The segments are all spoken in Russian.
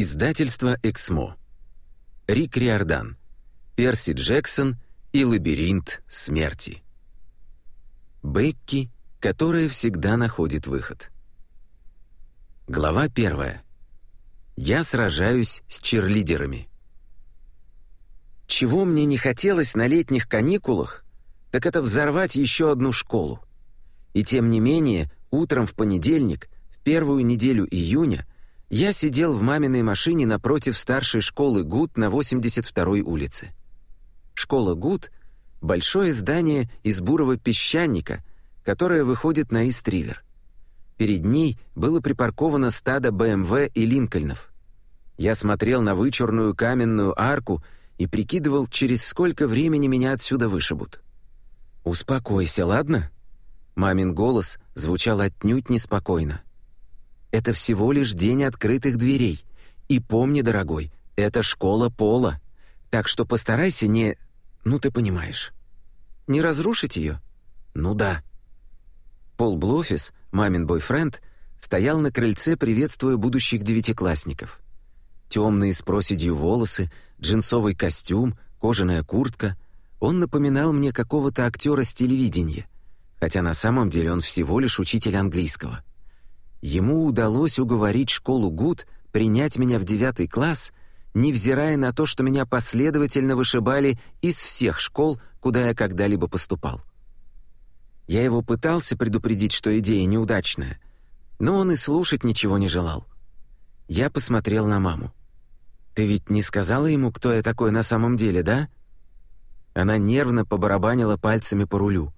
Издательство «Эксмо». Рик Риордан. Перси Джексон и лабиринт смерти. Бекки, которая всегда находит выход. Глава первая. Я сражаюсь с черлидерами. Чего мне не хотелось на летних каникулах, так это взорвать еще одну школу. И тем не менее, утром в понедельник, в первую неделю июня, я сидел в маминой машине напротив старшей школы ГУТ на 82-й улице. Школа ГУТ — большое здание из бурого песчаника, которое выходит на Истривер. Перед ней было припарковано стадо БМВ и Линкольнов. Я смотрел на вычурную каменную арку и прикидывал, через сколько времени меня отсюда вышибут. «Успокойся, ладно?» Мамин голос звучал отнюдь неспокойно. Это всего лишь день открытых дверей. И помни, дорогой, это школа пола. Так что постарайся не... Ну, ты понимаешь. Не разрушить ее? Ну да. Пол Блофис, мамин бойфренд, стоял на крыльце, приветствуя будущих девятиклассников. Темные с проседью волосы, джинсовый костюм, кожаная куртка. Он напоминал мне какого-то актера с телевидения, хотя на самом деле он всего лишь учитель английского. Ему удалось уговорить школу ГУД принять меня в девятый класс, невзирая на то, что меня последовательно вышибали из всех школ, куда я когда-либо поступал. Я его пытался предупредить, что идея неудачная, но он и слушать ничего не желал. Я посмотрел на маму. «Ты ведь не сказала ему, кто я такой на самом деле, да?» Она нервно побарабанила пальцами по рулю.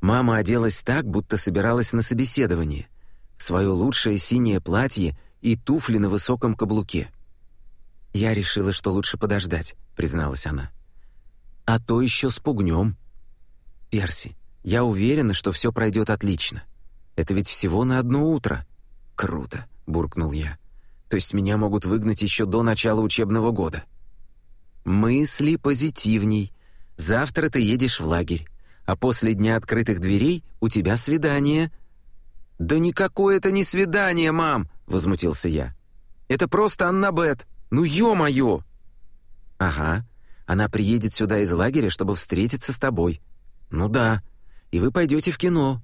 Мама оделась так, будто собиралась на собеседование — свое лучшее синее платье и туфли на высоком каблуке. «Я решила, что лучше подождать», — призналась она. «А то еще спугнем». «Перси, я уверена, что все пройдет отлично. Это ведь всего на одно утро». «Круто», — буркнул я. «То есть меня могут выгнать еще до начала учебного года». «Мысли позитивней. Завтра ты едешь в лагерь, а после дня открытых дверей у тебя свидание», «Да никакое это не свидание, мам!» — возмутился я. «Это просто Аннабет! Ну, ё-моё!» «Ага, она приедет сюда из лагеря, чтобы встретиться с тобой». «Ну да, и вы пойдете в кино».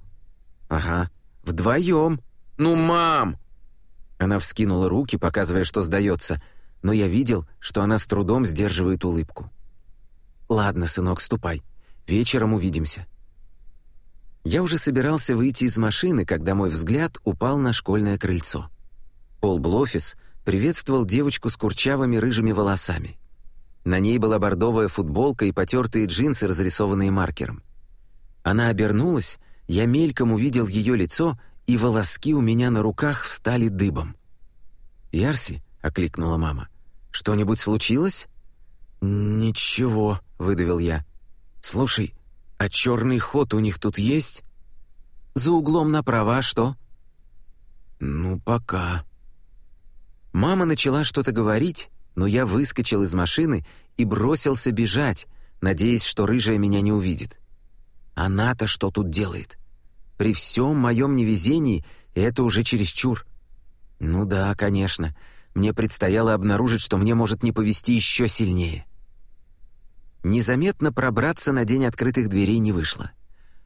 «Ага, вдвоем». «Ну, мам!» Она вскинула руки, показывая, что сдается, но я видел, что она с трудом сдерживает улыбку. «Ладно, сынок, ступай. Вечером увидимся». Я уже собирался выйти из машины, когда мой взгляд упал на школьное крыльцо. Пол Блофис приветствовал девочку с курчавыми рыжими волосами. На ней была бордовая футболка и потертые джинсы, разрисованные маркером. Она обернулась, я мельком увидел ее лицо, и волоски у меня на руках встали дыбом. «Ярси?» — окликнула мама. «Что-нибудь случилось?» «Ничего», — выдавил я. «Слушай, «А черный ход у них тут есть?» «За углом направо, а что?» «Ну, пока». Мама начала что-то говорить, но я выскочил из машины и бросился бежать, надеясь, что рыжая меня не увидит. Она-то что тут делает? При всем моем невезении это уже чересчур. Ну да, конечно, мне предстояло обнаружить, что мне может не повезти еще сильнее. Незаметно пробраться на день открытых дверей не вышло.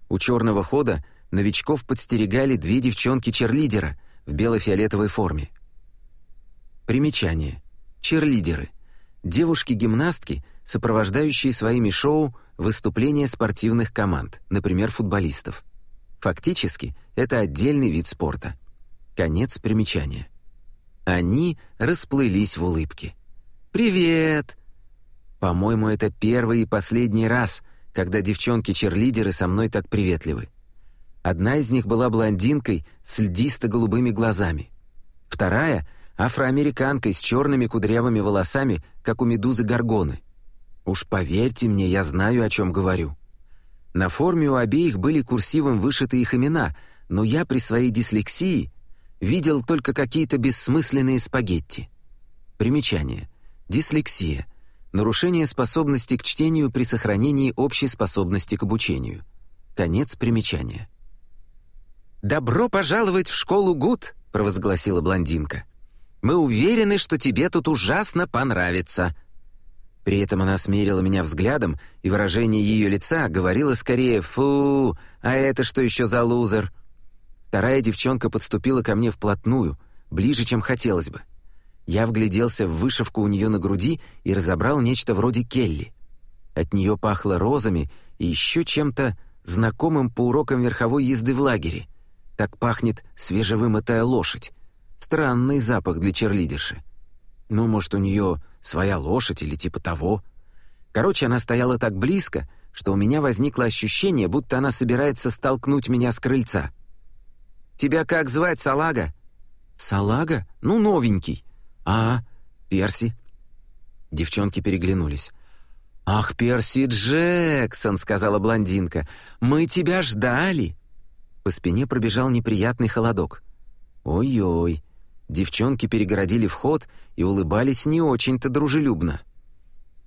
У черного хода новичков подстерегали две девчонки-черлидера в бело-фиолетовой форме. Примечание. Черлидеры. Девушки-гимнастки, сопровождающие своими шоу выступления спортивных команд, например, футболистов. Фактически, это отдельный вид спорта. Конец примечания. Они расплылись в улыбке. «Привет!» По-моему, это первый и последний раз, когда девчонки-черлидеры со мной так приветливы. Одна из них была блондинкой с льдисто-голубыми глазами. Вторая — афроамериканкой с черными кудрявыми волосами, как у медузы Горгоны. Уж поверьте мне, я знаю, о чем говорю. На форме у обеих были курсивом вышиты их имена, но я при своей дислексии видел только какие-то бессмысленные спагетти. Примечание. Дислексия — Нарушение способности к чтению при сохранении общей способности к обучению. Конец примечания. «Добро пожаловать в школу ГУД!» — провозгласила блондинка. Мы уверены, что тебе тут ужасно понравится». При этом она смерила меня взглядом, и выражение ее лица говорило скорее «фу, а это что еще за лузер?» Вторая девчонка подступила ко мне вплотную, ближе, чем хотелось бы. Я вгляделся в вышивку у нее на груди и разобрал нечто вроде келли. От нее пахло розами и еще чем-то знакомым по урокам верховой езды в лагере. Так пахнет свежевымытая лошадь. Странный запах для черлидерши. Ну, может, у нее своя лошадь или типа того. Короче, она стояла так близко, что у меня возникло ощущение, будто она собирается столкнуть меня с крыльца. «Тебя как звать, салага?» «Салага? Ну, новенький». «А, Перси». Девчонки переглянулись. «Ах, Перси Джексон», — сказала блондинка, — «мы тебя ждали». По спине пробежал неприятный холодок. «Ой-ой». Девчонки перегородили вход и улыбались не очень-то дружелюбно.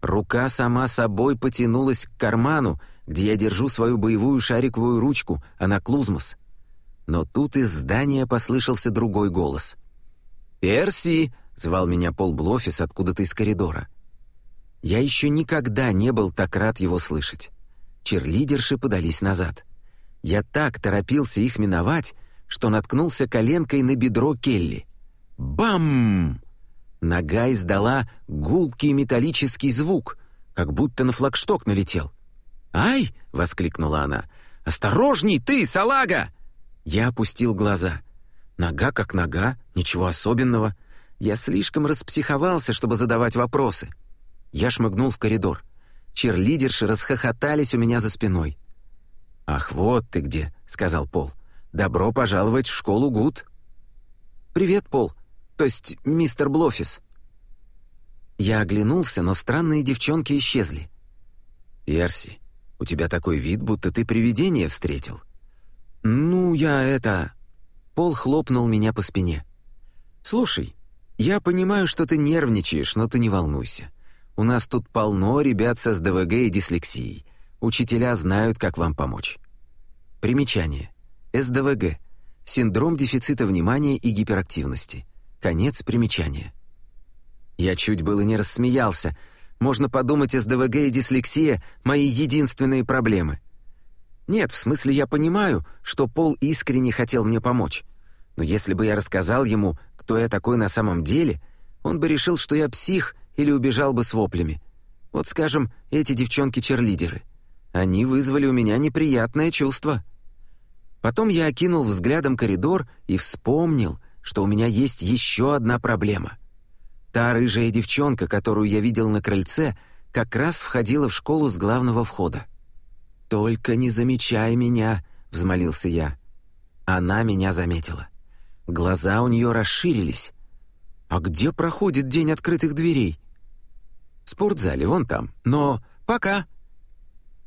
Рука сама собой потянулась к карману, где я держу свою боевую шариковую ручку, анаклузмос. Но тут из здания послышался другой голос. «Перси!» — звал меня Пол Блофис откуда-то из коридора. Я еще никогда не был так рад его слышать. Черлидерши подались назад. Я так торопился их миновать, что наткнулся коленкой на бедро Келли. Бам! Нога издала гулкий металлический звук, как будто на флагшток налетел. «Ай!» — воскликнула она. «Осторожней ты, салага!» Я опустил глаза. Нога как нога, ничего особенного. Я слишком распсиховался, чтобы задавать вопросы. Я шмыгнул в коридор. Черлидерши расхохотались у меня за спиной. «Ах, вот ты где», — сказал Пол. «Добро пожаловать в школу Гуд». «Привет, Пол. То есть мистер Блофис». Я оглянулся, но странные девчонки исчезли. «Перси, у тебя такой вид, будто ты привидение встретил». «Ну, я это...» Пол хлопнул меня по спине. «Слушай, я понимаю, что ты нервничаешь, но ты не волнуйся. У нас тут полно ребят с СДВГ и дислексией. Учителя знают, как вам помочь. Примечание. СДВГ. Синдром дефицита внимания и гиперактивности. Конец примечания. Я чуть было не рассмеялся. Можно подумать, СДВГ и дислексия — мои единственные проблемы. Нет, в смысле я понимаю, что Пол искренне хотел мне помочь. Но если бы я рассказал ему, кто я такой на самом деле, он бы решил, что я псих или убежал бы с воплями. Вот, скажем, эти девчонки-черлидеры. Они вызвали у меня неприятное чувство. Потом я окинул взглядом коридор и вспомнил, что у меня есть еще одна проблема. Та рыжая девчонка, которую я видел на крыльце, как раз входила в школу с главного входа. «Только не замечай меня», — взмолился я. Она меня заметила. Глаза у нее расширились. «А где проходит день открытых дверей?» спортзале, вон там. Но пока».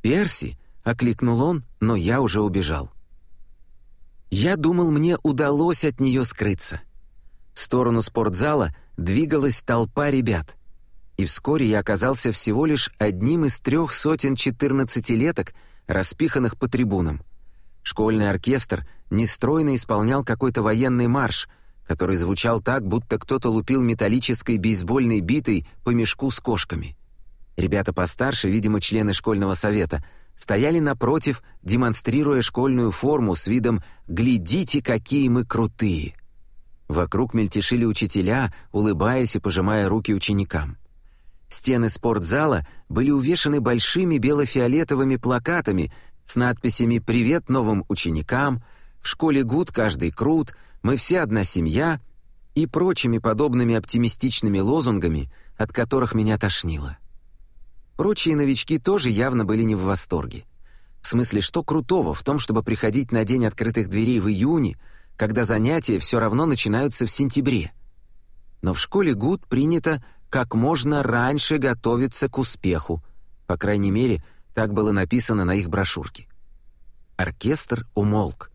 «Перси!» — окликнул он, но я уже убежал. Я думал, мне удалось от нее скрыться. В сторону спортзала двигалась толпа ребят. И вскоре я оказался всего лишь одним из трех сотен четырнадцатилеток, распиханных по трибунам. Школьный оркестр нестройно исполнял какой-то военный марш — который звучал так, будто кто-то лупил металлической бейсбольной битой по мешку с кошками. Ребята постарше, видимо, члены школьного совета, стояли напротив, демонстрируя школьную форму с видом «Глядите, какие мы крутые!». Вокруг мельтешили учителя, улыбаясь и пожимая руки ученикам. Стены спортзала были увешаны большими бело-фиолетовыми плакатами с надписями «Привет новым ученикам», «В школе Гуд каждый крут», «Мы все одна семья» и прочими подобными оптимистичными лозунгами, от которых меня тошнило. Прочие новички тоже явно были не в восторге. В смысле, что крутого в том, чтобы приходить на день открытых дверей в июне, когда занятия все равно начинаются в сентябре? Но в школе ГУД принято как можно раньше готовиться к успеху. По крайней мере, так было написано на их брошюрке. Оркестр умолк.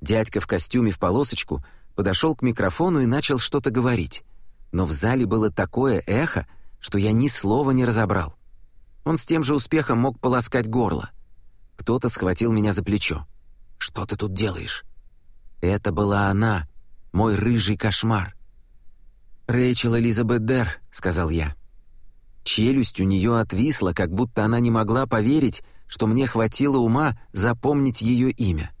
Дядька в костюме в полосочку подошел к микрофону и начал что-то говорить. Но в зале было такое эхо, что я ни слова не разобрал. Он с тем же успехом мог полоскать горло. Кто-то схватил меня за плечо. «Что ты тут делаешь?» Это была она, мой рыжий кошмар. «Рэйчел Элизабет Дер», — сказал я. Челюсть у нее отвисла, как будто она не могла поверить, что мне хватило ума запомнить ее имя.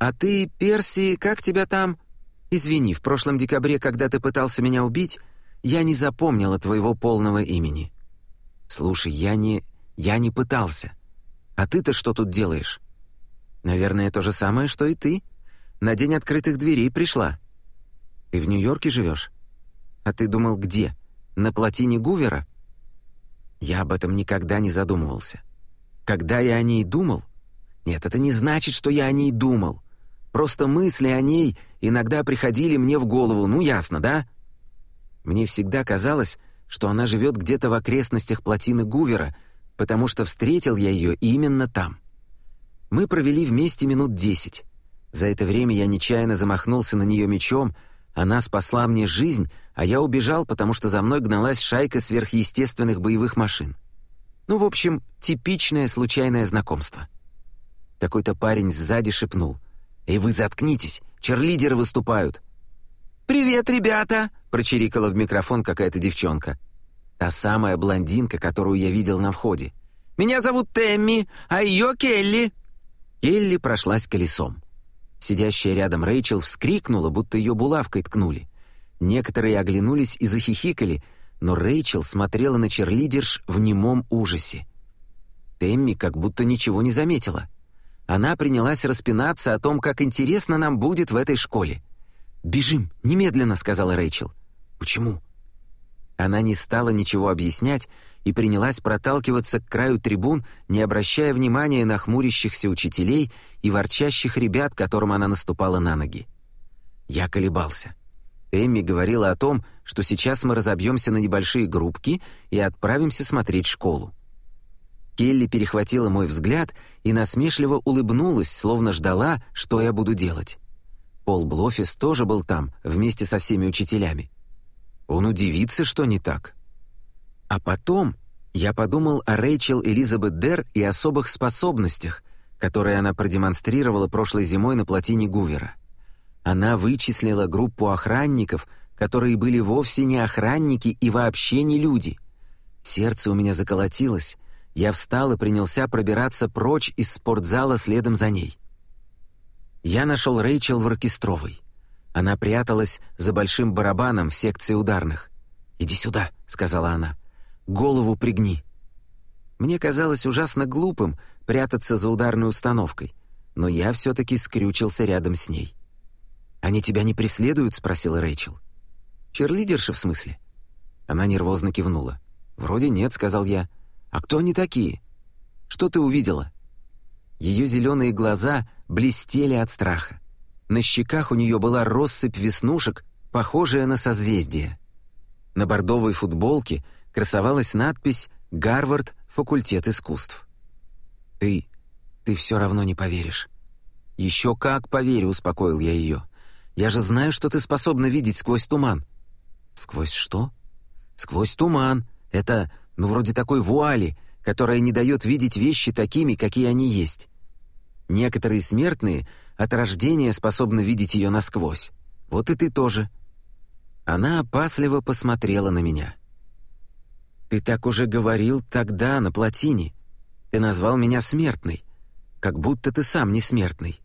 «А ты, Перси, как тебя там?» «Извини, в прошлом декабре, когда ты пытался меня убить, я не запомнила твоего полного имени». «Слушай, я не... я не пытался. А ты-то что тут делаешь?» «Наверное, то же самое, что и ты. На день открытых дверей пришла». «Ты в Нью-Йорке живешь?» «А ты думал, где? На плотине Гувера?» Я об этом никогда не задумывался. Когда я о ней думал... Нет, это не значит, что я о ней думал. Просто мысли о ней иногда приходили мне в голову, ну ясно, да? Мне всегда казалось, что она живет где-то в окрестностях плотины Гувера, потому что встретил я ее именно там. Мы провели вместе минут десять. За это время я нечаянно замахнулся на нее мечом, она спасла мне жизнь, а я убежал, потому что за мной гналась шайка сверхъестественных боевых машин. Ну, в общем, типичное случайное знакомство. Какой-то парень сзади шепнул — «Эй, вы заткнитесь! Черлидеры выступают!» «Привет, ребята!» — прочирикала в микрофон какая-то девчонка. Та самая блондинка, которую я видел на входе. «Меня зовут Тэмми, а ее Келли!» Келли прошлась колесом. Сидящая рядом Рэйчел вскрикнула, будто ее булавкой ткнули. Некоторые оглянулись и захихикали, но Рэйчел смотрела на черлидерш в немом ужасе. Тэмми как будто ничего не заметила — она принялась распинаться о том, как интересно нам будет в этой школе. «Бежим, немедленно», — сказала Рэйчел. «Почему?» Она не стала ничего объяснять и принялась проталкиваться к краю трибун, не обращая внимания на хмурящихся учителей и ворчащих ребят, которым она наступала на ноги. Я колебался. Эмми говорила о том, что сейчас мы разобьемся на небольшие группки и отправимся смотреть школу. Келли перехватила мой взгляд и насмешливо улыбнулась, словно ждала, что я буду делать. Пол Блофис тоже был там, вместе со всеми учителями. Он удивится, что не так. А потом я подумал о Рэйчел Элизабет Дер и особых способностях, которые она продемонстрировала прошлой зимой на плотине Гувера. Она вычислила группу охранников, которые были вовсе не охранники и вообще не люди. Сердце у меня заколотилось, я встал и принялся пробираться прочь из спортзала следом за ней. Я нашел Рэйчел в оркестровой. Она пряталась за большим барабаном в секции ударных. «Иди сюда», — сказала она. «Голову пригни». Мне казалось ужасно глупым прятаться за ударной установкой, но я все-таки скрючился рядом с ней. «Они тебя не преследуют?» — спросила Рэйчел. «Черлидерша, в смысле?» Она нервозно кивнула. «Вроде нет», — сказал я. «А кто они такие? Что ты увидела?» Ее зеленые глаза блестели от страха. На щеках у нее была россыпь веснушек, похожая на созвездие. На бордовой футболке красовалась надпись «Гарвард, факультет искусств». «Ты... ты все равно не поверишь». «Еще как поверю», — успокоил я ее. «Я же знаю, что ты способна видеть сквозь туман». «Сквозь что?» «Сквозь туман. Это ну, вроде такой вуали, которая не дает видеть вещи такими, какие они есть. Некоторые смертные от рождения способны видеть ее насквозь. Вот и ты тоже. Она опасливо посмотрела на меня. «Ты так уже говорил тогда, на плотине. Ты назвал меня смертной, как будто ты сам не смертный».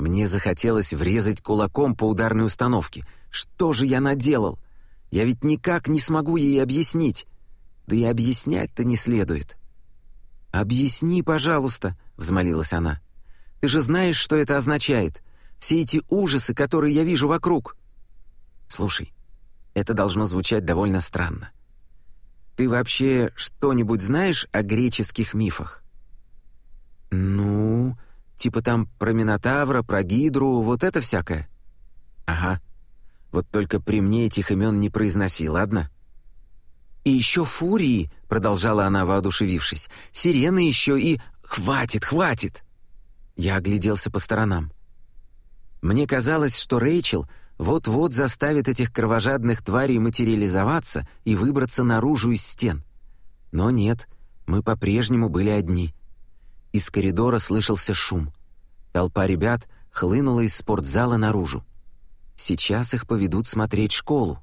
Мне захотелось врезать кулаком по ударной установке. Что же я наделал? Я ведь никак не смогу ей объяснить. Да и объяснять-то не следует. «Объясни, пожалуйста», — взмолилась она. «Ты же знаешь, что это означает. Все эти ужасы, которые я вижу вокруг». «Слушай, это должно звучать довольно странно. Ты вообще что-нибудь знаешь о греческих мифах?» «Ну, типа там про Минотавра, про Гидру, вот это всякое?» «Ага. Вот только при мне этих имен не произноси, ладно?» «И еще фурии», — продолжала она, воодушевившись, «сирены еще и... Хватит, хватит!» Я огляделся по сторонам. Мне казалось, что Рэйчел вот-вот заставит этих кровожадных тварей материализоваться и выбраться наружу из стен. Но нет, мы по-прежнему были одни. Из коридора слышался шум. Толпа ребят хлынула из спортзала наружу. Сейчас их поведут смотреть школу.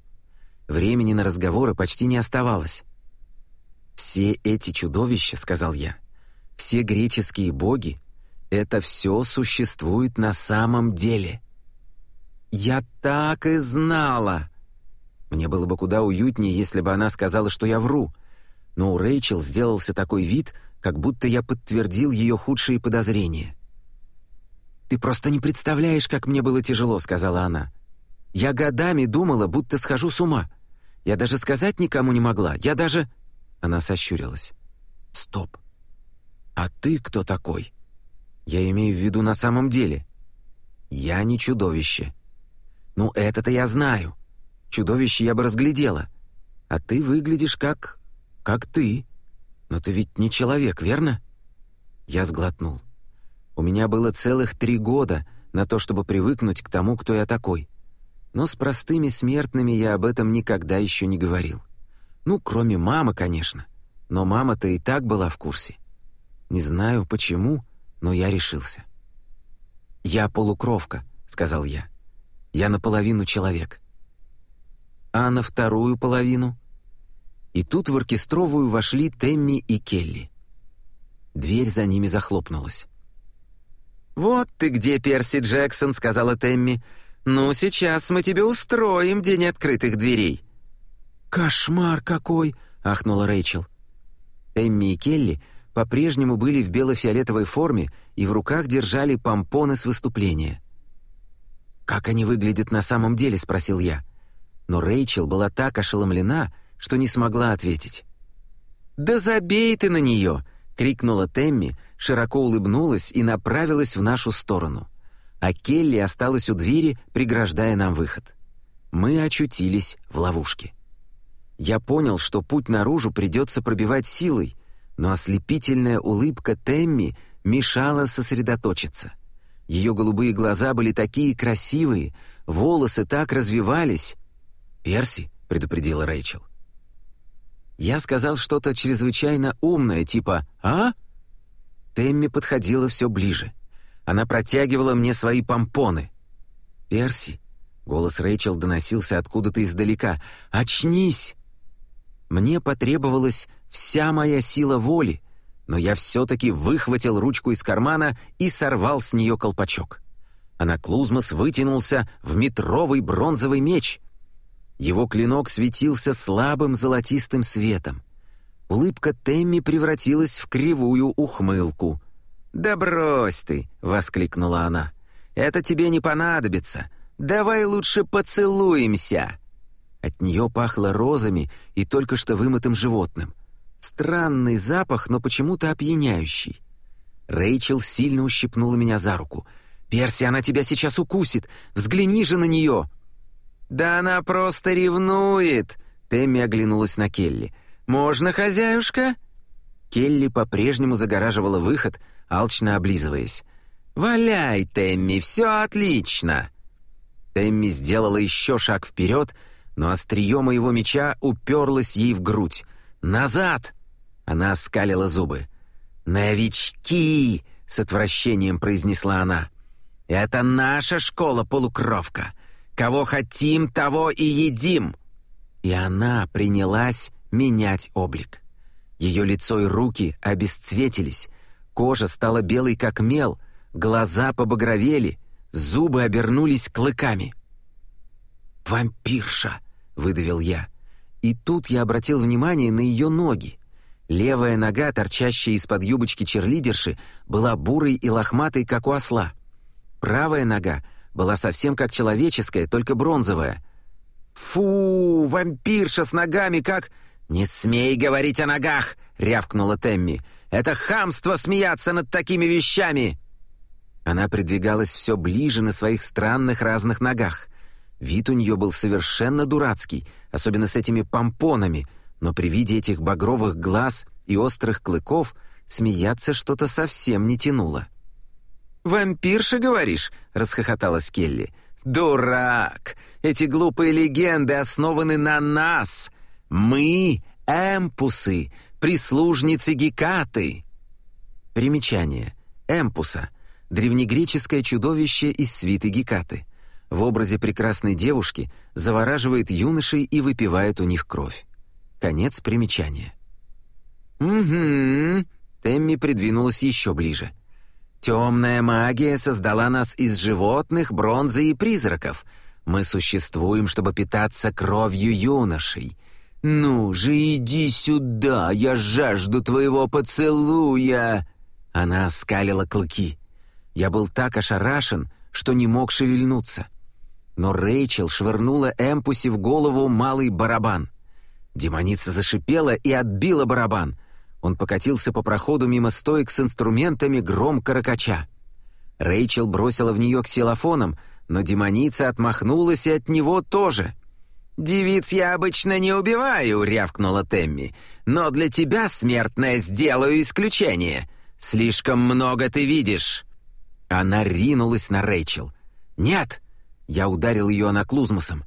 Времени на разговоры почти не оставалось. «Все эти чудовища», — сказал я, — «все греческие боги, это все существует на самом деле». «Я так и знала!» Мне было бы куда уютнее, если бы она сказала, что я вру. Но у Рэйчел сделался такой вид, как будто я подтвердил ее худшие подозрения. «Ты просто не представляешь, как мне было тяжело», — сказала она. «Я годами думала, будто схожу с ума. Я даже сказать никому не могла. Я даже...» Она сощурилась. «Стоп. А ты кто такой?» «Я имею в виду на самом деле». «Я не чудовище». «Ну, это-то я знаю. Чудовище я бы разглядела. А ты выглядишь как... как ты. Но ты ведь не человек, верно?» Я сглотнул. У меня было целых три года на то, чтобы привыкнуть к тому, кто я такой. Но с простыми смертными я об этом никогда еще не говорил. Ну, кроме мамы, конечно. Но мама-то и так была в курсе. Не знаю почему, но я решился. «Я полукровка», — сказал я. «Я наполовину человек». «А на вторую половину?» И тут в оркестровую вошли Темми и Келли. Дверь за ними захлопнулась. «Вот ты где, Перси Джексон», — сказала Темми. «Ну, сейчас мы тебе устроим день открытых дверей». «Кошмар какой!» — ахнула Рэйчел. Темми и Келли по-прежнему были в бело-фиолетовой форме и в руках держали помпоны с выступления. «Как они выглядят на самом деле?» — спросил я. Но Рэйчел была так ошеломлена, что не смогла ответить. «Да забей ты на нее!» — крикнула Темми, широко улыбнулась и направилась в нашу сторону. А Келли осталась у двери, преграждая нам выход. Мы очутились в ловушке. Я понял, что путь наружу придется пробивать силой, но ослепительная улыбка Темми мешала сосредоточиться. Ее голубые глаза были такие красивые, волосы так развивались. «Перси», — предупредила Рэйчел. Я сказал что-то чрезвычайно умное, типа «А?», Темми подходила все ближе. Она протягивала мне свои помпоны. «Перси!» — голос Рэйчел доносился откуда-то издалека. «Очнись!» Мне потребовалась вся моя сила воли, но я все-таки выхватил ручку из кармана и сорвал с нее колпачок. Анаклузмос вытянулся в метровый бронзовый меч. Его клинок светился слабым золотистым светом. Улыбка Темми превратилась в кривую ухмылку. «Да брось ты!» — воскликнула она. «Это тебе не понадобится. Давай лучше поцелуемся!» От нее пахло розами и только что вымытым животным. Странный запах, но почему-то опьяняющий. Рэйчел сильно ущипнула меня за руку. «Перси, она тебя сейчас укусит! Взгляни же на нее!» «Да она просто ревнует!» Тэмми оглянулась на Келли. «Можно, хозяюшка?» Келли по-прежнему загораживала выход, алчно облизываясь. «Валяй, Темми, все отлично!» Темми сделала еще шаг вперед, но острие моего меча уперлось ей в грудь. «Назад!» Она оскалила зубы. «Новички!» — с отвращением произнесла она. «Это наша школа-полукровка. Кого хотим, того и едим!» И она принялась менять облик. Ее лицо и руки обесцветились, кожа стала белой как мел, глаза побагровели, зубы обернулись клыками. «Вампирша!» — выдавил я. И тут я обратил внимание на ее ноги. Левая нога, торчащая из-под юбочки черлидерши, была бурой и лохматой, как у осла. Правая нога была совсем как человеческая, только бронзовая. «Фу, вампирша с ногами, как...» «Не смей говорить о ногах!» — рявкнула Темми. «Это хамство смеяться над такими вещами!» Она придвигалась все ближе на своих странных разных ногах. Вид у нее был совершенно дурацкий, особенно с этими помпонами, но при виде этих багровых глаз и острых клыков смеяться что-то совсем не тянуло. «Вампирша, говоришь?» — расхохоталась Келли. «Дурак! Эти глупые легенды основаны на нас!» Мы — эмпусы, прислужницы Гекаты. Примечание. Эмпуса — древнегреческое чудовище из свиты Гекаты. в образе прекрасной девушки завораживает юношей и выпивает у них кровь. Конец примечания. «Угу», — Темми придвинулась еще ближе. «Темная магия создала нас из животных, бронзы и призраков. Мы существуем, чтобы питаться кровью юношей. Ну же, иди сюда, я жажду твоего поцелуя!» Она оскалила клыки. Я был так ошарашен, что не мог шевельнуться. Но Рэйчел швырнула Эмпуси в голову малый барабан. Демоница зашипела и отбила барабан. Он покатился по проходу мимо стоек с инструментами громко ракача. Рэйчел бросила в нее ксилофоном, но демоница отмахнулась и от него тоже. «Девиц я обычно не убиваю», — рявкнула Темми. «Но для тебя, смертная, сделаю исключение. Слишком много ты видишь». Она ринулась на Рэйчел. «Нет!» — я ударил ее анаклузмосом.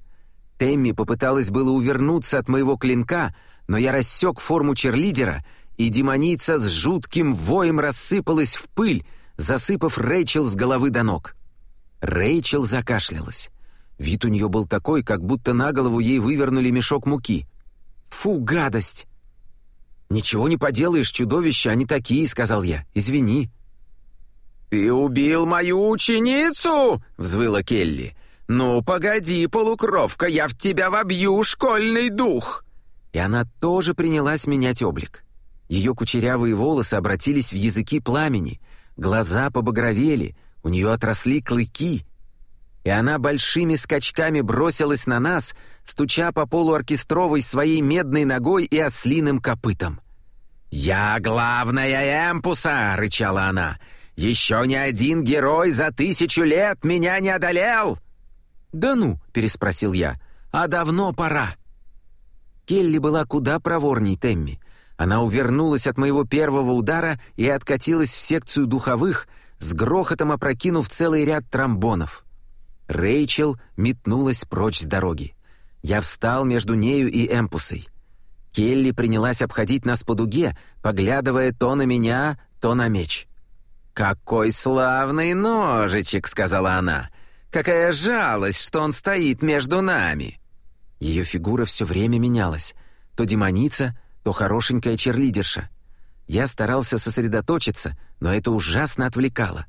Темми попыталась было увернуться от моего клинка, но я рассек форму черлидера, и демоница с жутким воем рассыпалась в пыль, засыпав Рэйчел с головы до ног. Рэйчел закашлялась. Вид у нее был такой, как будто на голову ей вывернули мешок муки. «Фу, гадость!» «Ничего не поделаешь, чудовища, они такие», — сказал я. «Извини». «Ты убил мою ученицу!» — взвыла Келли. «Ну, погоди, полукровка, я в тебя вобью школьный дух!» И она тоже принялась менять облик. Ее кучерявые волосы обратились в языки пламени, глаза побагровели, у нее отросли клыки. И она большими скачками бросилась на нас, стуча по полу оркестровой своей медной ногой и ослиным копытом. «Я главная Эмпуса!» — рычала она — еще ни один герой за тысячу лет меня не одолел!» «Да ну!» — переспросил я. «А давно пора!» Келли была куда проворней Темми. Она увернулась от моего первого удара и откатилась в секцию духовых, с грохотом опрокинув целый ряд тромбонов. Рэйчел метнулась прочь с дороги. Я встал между нею и Эмпусой. Келли принялась обходить нас по дуге, поглядывая то на меня, то на меч. «Какой славный ножичек!» — сказала она. «Какая жалость, что он стоит между нами!» Ее фигура все время менялась. То демоница, то хорошенькая черлидерша. Я старался сосредоточиться, но это ужасно отвлекало.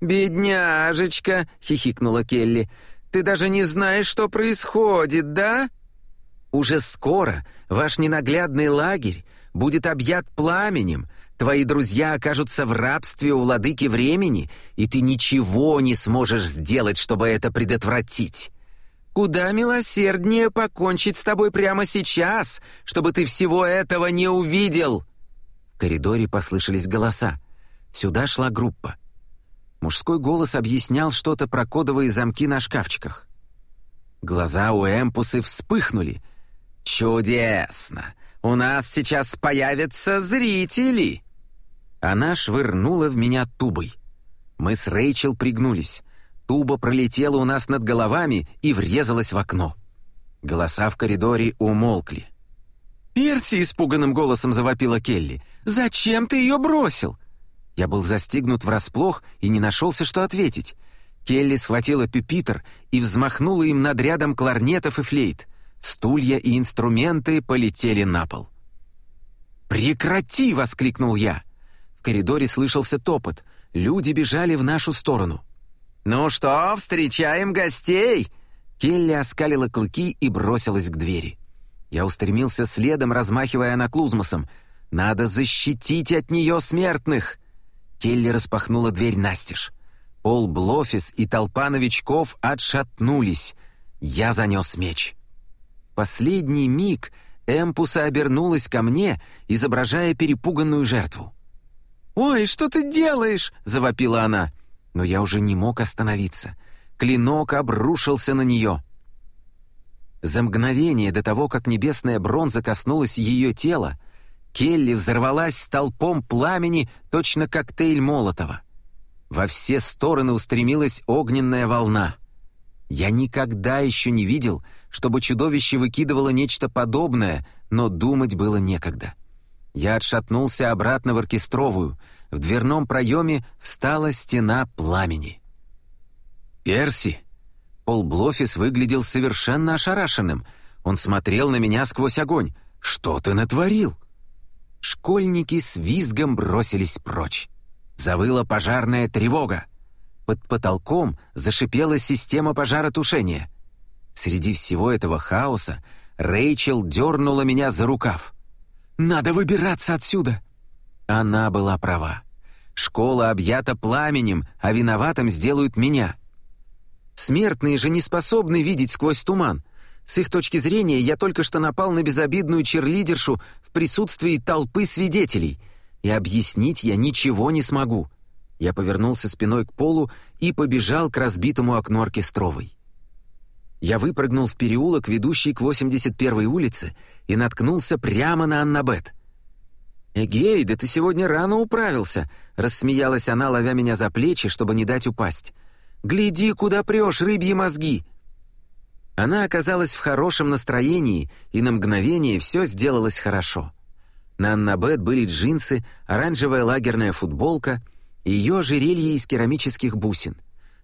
«Бедняжечка!» — хихикнула Келли. «Ты даже не знаешь, что происходит, да?» «Уже скоро ваш ненаглядный лагерь будет объят пламенем, Твои друзья окажутся в рабстве у владыки времени, и ты ничего не сможешь сделать, чтобы это предотвратить. Куда милосерднее покончить с тобой прямо сейчас, чтобы ты всего этого не увидел!» В коридоре послышались голоса. Сюда шла группа. Мужской голос объяснял что-то про кодовые замки на шкафчиках. Глаза у Эмпусы вспыхнули. «Чудесно! У нас сейчас появятся зрители!» Она швырнула в меня тубой. Мы с Рэйчел пригнулись. Туба пролетела у нас над головами и врезалась в окно. Голоса в коридоре умолкли. «Перси!» — испуганным голосом завопила Келли. «Зачем ты ее бросил?» Я был застигнут врасплох и не нашелся, что ответить. Келли схватила пюпитр и взмахнула им над рядом кларнетов и флейт. Стулья и инструменты полетели на пол. «Прекрати!» — воскликнул я. В коридоре слышался топот. Люди бежали в нашу сторону. «Ну что, встречаем гостей!» Келли оскалила клыки и бросилась к двери. Я устремился следом, размахивая наклузмосом. «Надо защитить от нее смертных!» Келли распахнула дверь настежь. Пол Блофис и толпа новичков отшатнулись. Я занес меч. Последний миг Эмпуса обернулась ко мне, изображая перепуганную жертву. «Ой, что ты делаешь?» — завопила она. Но я уже не мог остановиться. Клинок обрушился на нее. За мгновение до того, как небесная бронза коснулась ее тела, Келли взорвалась столпом пламени, точно коктейль Молотова. Во все стороны устремилась огненная волна. Я никогда еще не видел, чтобы чудовище выкидывало нечто подобное, но думать было некогда. Я отшатнулся обратно в оркестровую. В дверном проеме встала стена пламени. «Перси!» Пол Блофис выглядел совершенно ошарашенным. Он смотрел на меня сквозь огонь. «Что ты натворил?» Школьники с визгом бросились прочь. Завыла пожарная тревога. Под потолком зашипела система пожаротушения. Среди всего этого хаоса Рэйчел дернула меня за рукав. «Надо выбираться отсюда!» Она была права. Школа объята пламенем, а виноватым сделают меня. Смертные же не способны видеть сквозь туман. С их точки зрения я только что напал на безобидную черлидершу в присутствии толпы свидетелей, и объяснить я ничего не смогу. Я повернулся спиной к полу и побежал к разбитому окну оркестровой. Я выпрыгнул в переулок, ведущий к 81-й улице, и наткнулся прямо на Аннабет. «Эгей, да ты сегодня рано управился!» — рассмеялась она, ловя меня за плечи, чтобы не дать упасть. «Гляди, куда прешь, рыбьи мозги!» Она оказалась в хорошем настроении, и на мгновение все сделалось хорошо. На Аннабет были джинсы, оранжевая лагерная футболка — ее ожерелье из керамических бусин.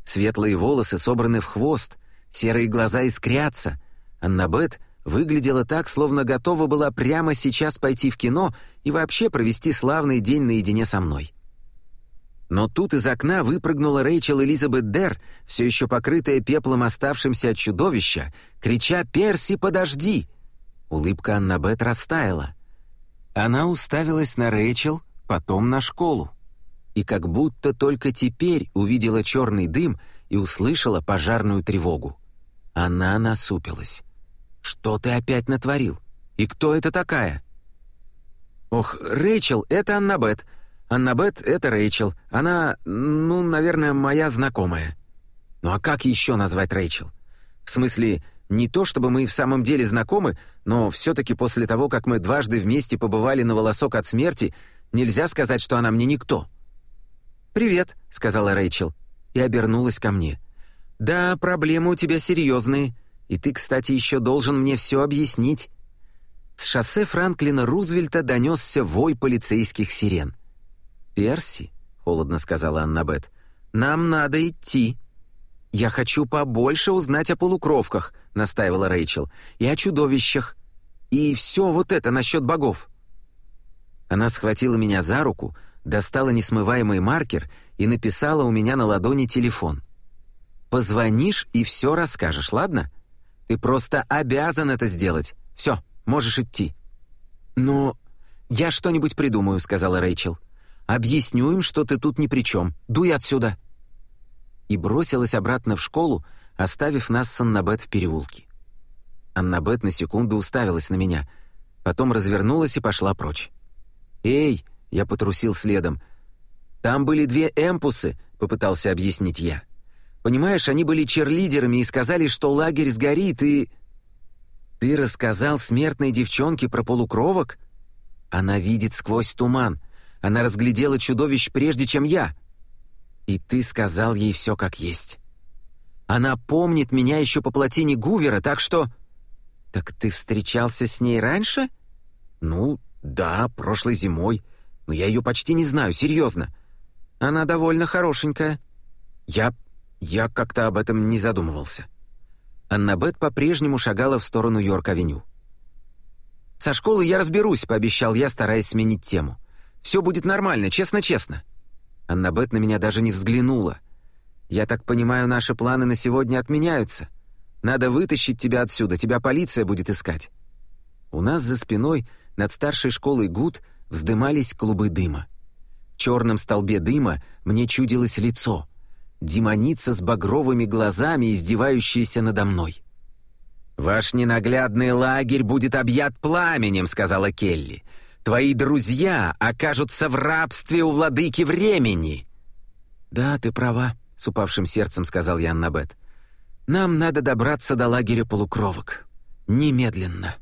Светлые волосы собраны в хвост, серые глаза искрятся. Аннабет выглядела так, словно готова была прямо сейчас пойти в кино и вообще провести славный день наедине со мной. Но тут из окна выпрыгнула Рэйчел Элизабет Дер, все еще покрытая пеплом оставшимся от чудовища, крича «Перси, подожди!». Улыбка Аннабет растаяла. Она уставилась на Рэйчел, потом на школу и как будто только теперь увидела черный дым и услышала пожарную тревогу. Она насупилась. «Что ты опять натворил? И кто это такая?» «Ох, Рэйчел, это Аннабет. Аннабет — это Рэйчел. Она, ну, наверное, моя знакомая». «Ну а как еще назвать Рэйчел? В смысле, не то чтобы мы в самом деле знакомы, но все-таки после того, как мы дважды вместе побывали на волосок от смерти, нельзя сказать, что она мне никто». «Привет», — сказала Рэйчел, и обернулась ко мне. «Да, проблемы у тебя серьезные, и ты, кстати, еще должен мне все объяснить». С шоссе Франклина Рузвельта донесся вой полицейских сирен. «Перси», — холодно сказала Аннабет, — «нам надо идти». «Я хочу побольше узнать о полукровках», — настаивала Рэйчел, — «и о чудовищах. И все вот это насчет богов». Она схватила меня за руку, достала несмываемый маркер и написала у меня на ладони телефон. «Позвонишь и все расскажешь, ладно? Ты просто обязан это сделать. Все, можешь идти». «Но я что-нибудь придумаю», — сказала Рэйчел. «Объясню им, что ты тут ни при чем. Дуй отсюда». И бросилась обратно в школу, оставив нас с Аннабет в переулке. Аннабет на секунду уставилась на меня, потом развернулась и пошла прочь. «Эй!» Я потрусил следом. «Там были две эмпусы», — попытался объяснить я. «Понимаешь, они были черлидерами и сказали, что лагерь сгорит, и...» «Ты рассказал смертной девчонке про полукровок?» «Она видит сквозь туман. Она разглядела чудовищ прежде, чем я». «И ты сказал ей все как есть». «Она помнит меня еще по плотине Гувера, так что...» «Так ты встречался с ней раньше?» «Ну, да, прошлой зимой но я ее почти не знаю, серьезно. Она довольно хорошенькая. Я... я как-то об этом не задумывался». Аннабет по-прежнему шагала в сторону Йорк-авеню. «Со школы я разберусь», — пообещал я, стараясь сменить тему. «Все будет нормально, честно-честно». Аннабет на меня даже не взглянула. «Я так понимаю, наши планы на сегодня отменяются. Надо вытащить тебя отсюда, тебя полиция будет искать». У нас за спиной над старшей школой Гуд вздымались клубы дыма. В черном столбе дыма мне чудилось лицо. Демоница с багровыми глазами, издевающаяся надо мной. «Ваш ненаглядный лагерь будет объят пламенем», — сказала Келли. «Твои друзья окажутся в рабстве у владыки времени». «Да, ты права», — с упавшим сердцем сказал я Аннабет. «Нам надо добраться до лагеря полукровок. Немедленно».